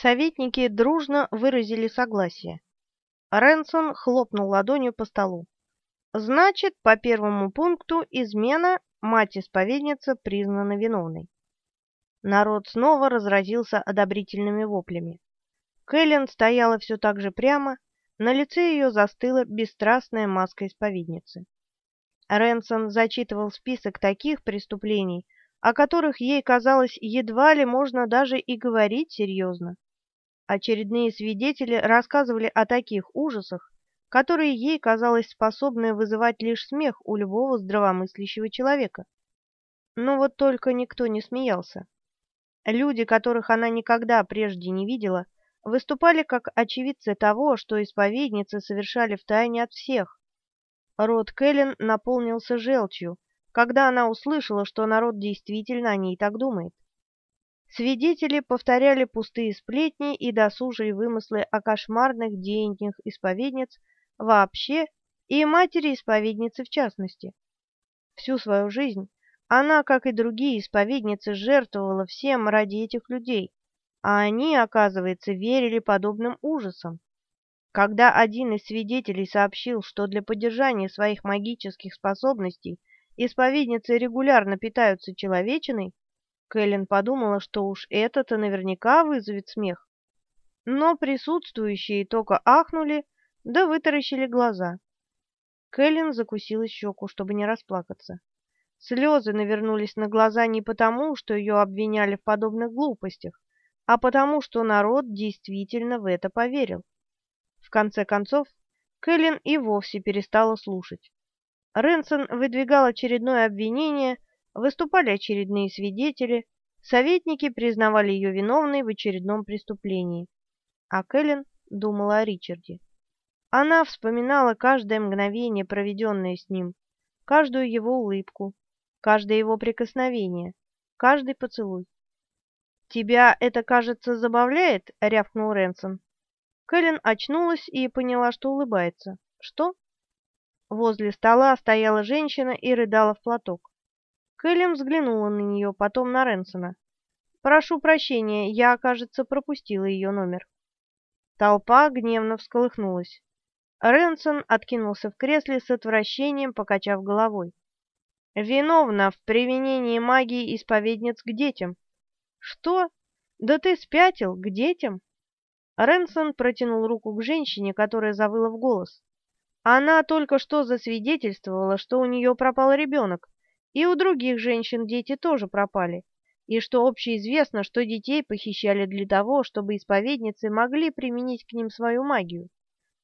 Советники дружно выразили согласие. Ренсон хлопнул ладонью по столу. Значит, по первому пункту измена мать-исповедница признана виновной. Народ снова разразился одобрительными воплями. Кэлен стояла все так же прямо, на лице ее застыла бесстрастная маска исповедницы. Ренсон зачитывал список таких преступлений, о которых ей казалось едва ли можно даже и говорить серьезно. Очередные свидетели рассказывали о таких ужасах, которые ей казалось способны вызывать лишь смех у любого здравомыслящего человека. Но вот только никто не смеялся. Люди, которых она никогда прежде не видела, выступали как очевидцы того, что исповедницы совершали втайне от всех. Рот Кэлен наполнился желчью, когда она услышала, что народ действительно о ней так думает. Свидетели повторяли пустые сплетни и досужие вымыслы о кошмарных деяниях исповедниц вообще и матери-исповедницы в частности. Всю свою жизнь она, как и другие исповедницы, жертвовала всем ради этих людей, а они, оказывается, верили подобным ужасам. Когда один из свидетелей сообщил, что для поддержания своих магических способностей – исповедницы регулярно питаются человечиной, Кэлен подумала, что уж это-то наверняка вызовет смех. Но присутствующие только ахнули, да вытаращили глаза. Кэлен закусила щеку, чтобы не расплакаться. Слезы навернулись на глаза не потому, что ее обвиняли в подобных глупостях, а потому, что народ действительно в это поверил. В конце концов, Кэлен и вовсе перестала слушать. Ренсон выдвигал очередное обвинение, выступали очередные свидетели, советники признавали ее виновной в очередном преступлении. А Кэлен думала о Ричарде. Она вспоминала каждое мгновение, проведенное с ним, каждую его улыбку, каждое его прикосновение, каждый поцелуй. «Тебя это, кажется, забавляет?» — рявкнул Ренсон. Кэлен очнулась и поняла, что улыбается. «Что?» Возле стола стояла женщина и рыдала в платок. Кэлем взглянула на нее, потом на Ренсона. «Прошу прощения, я, кажется, пропустила ее номер». Толпа гневно всколыхнулась. Ренсон откинулся в кресле с отвращением, покачав головой. «Виновна в применении магии исповедниц к детям». «Что? Да ты спятил, к детям?» Ренсон протянул руку к женщине, которая завыла в голос. Она только что засвидетельствовала, что у нее пропал ребенок, и у других женщин дети тоже пропали, и что общеизвестно, что детей похищали для того, чтобы исповедницы могли применить к ним свою магию.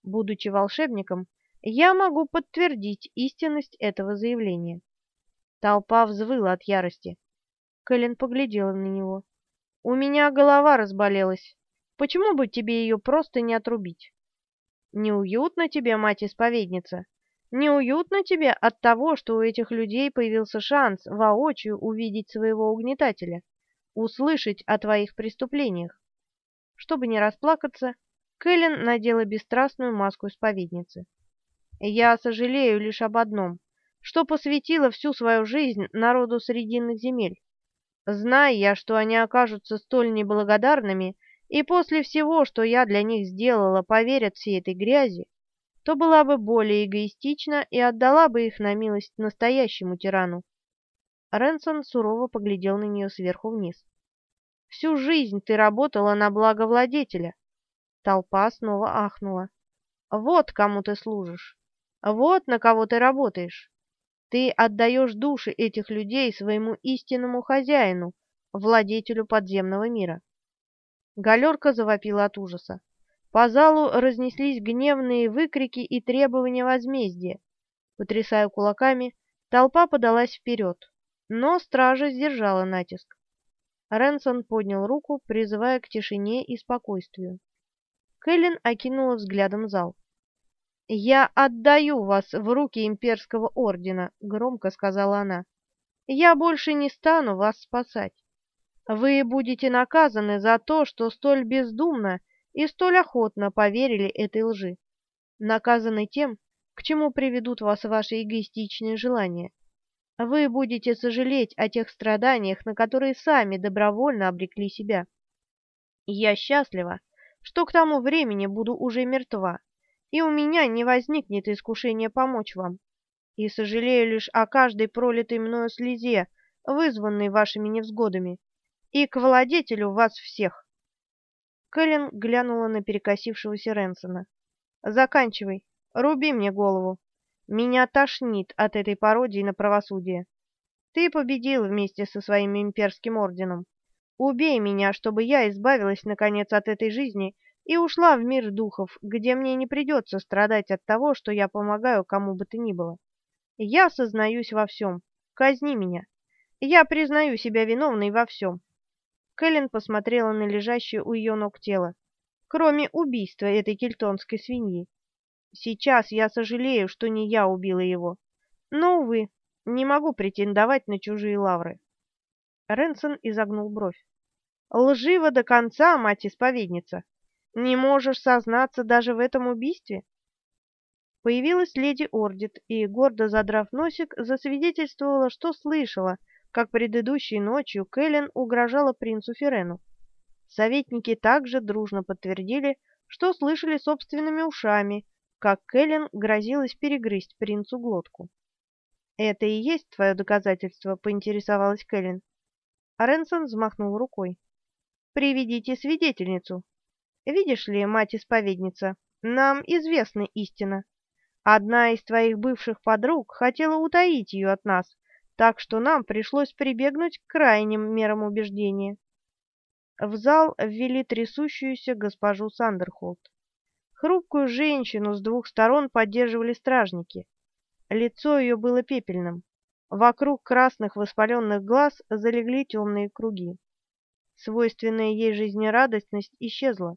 Будучи волшебником, я могу подтвердить истинность этого заявления. Толпа взвыла от ярости. Кэлен поглядела на него. «У меня голова разболелась. Почему бы тебе ее просто не отрубить?» Неуютно тебе, мать-исповедница? Неуютно тебе от того, что у этих людей появился шанс воочию увидеть своего угнетателя, услышать о твоих преступлениях? Чтобы не расплакаться, Кэлен надела бесстрастную маску исповедницы. «Я сожалею лишь об одном, что посвятила всю свою жизнь народу Срединных земель. Зная я, что они окажутся столь неблагодарными, и после всего, что я для них сделала, поверят всей этой грязи, то была бы более эгоистична и отдала бы их на милость настоящему тирану. Ренсон сурово поглядел на нее сверху вниз. «Всю жизнь ты работала на благо владетеля». Толпа снова ахнула. «Вот кому ты служишь. Вот на кого ты работаешь. Ты отдаешь души этих людей своему истинному хозяину, владетелю подземного мира. Галерка завопила от ужаса. По залу разнеслись гневные выкрики и требования возмездия. Потрясая кулаками, толпа подалась вперед, но стража сдержала натиск. Ренсон поднял руку, призывая к тишине и спокойствию. Кэлен окинула взглядом зал. «Я отдаю вас в руки имперского ордена», — громко сказала она. «Я больше не стану вас спасать. Вы будете наказаны за то, что столь бездумно и столь охотно поверили этой лжи. Наказаны тем, к чему приведут вас ваши эгоистичные желания. Вы будете сожалеть о тех страданиях, на которые сами добровольно обрекли себя. Я счастлива, что к тому времени буду уже мертва, и у меня не возникнет искушения помочь вам. И сожалею лишь о каждой пролитой мною слезе, вызванной вашими невзгодами, и к владетелю вас всех. Кэлен глянула на перекосившегося Ренсона. «Заканчивай. Руби мне голову. Меня тошнит от этой пародии на правосудие. Ты победил вместе со своим имперским орденом. Убей меня, чтобы я избавилась, наконец, от этой жизни и ушла в мир духов, где мне не придется страдать от того, что я помогаю кому бы то ни было. Я сознаюсь во всем. Казни меня. Я признаю себя виновной во всем. Кэлен посмотрела на лежащее у ее ног тело. Кроме убийства этой кельтонской свиньи. Сейчас я сожалею, что не я убила его. Но, увы, не могу претендовать на чужие лавры. Ренсон изогнул бровь. Лживо до конца, мать-исповедница. Не можешь сознаться даже в этом убийстве? Появилась леди Ордит и, гордо задрав носик, засвидетельствовала, что слышала как предыдущей ночью Кэлен угрожала принцу Ферену. Советники также дружно подтвердили, что слышали собственными ушами, как Кэлен грозилась перегрызть принцу глотку. «Это и есть твое доказательство?» — поинтересовалась Кэлен. А Ренсон взмахнул рукой. «Приведите свидетельницу. Видишь ли, мать-исповедница, нам известна истина. Одна из твоих бывших подруг хотела утаить ее от нас, так что нам пришлось прибегнуть к крайним мерам убеждения. В зал ввели трясущуюся госпожу Сандерхолд. Хрупкую женщину с двух сторон поддерживали стражники. Лицо ее было пепельным. Вокруг красных воспаленных глаз залегли темные круги. Свойственная ей жизнерадостность исчезла.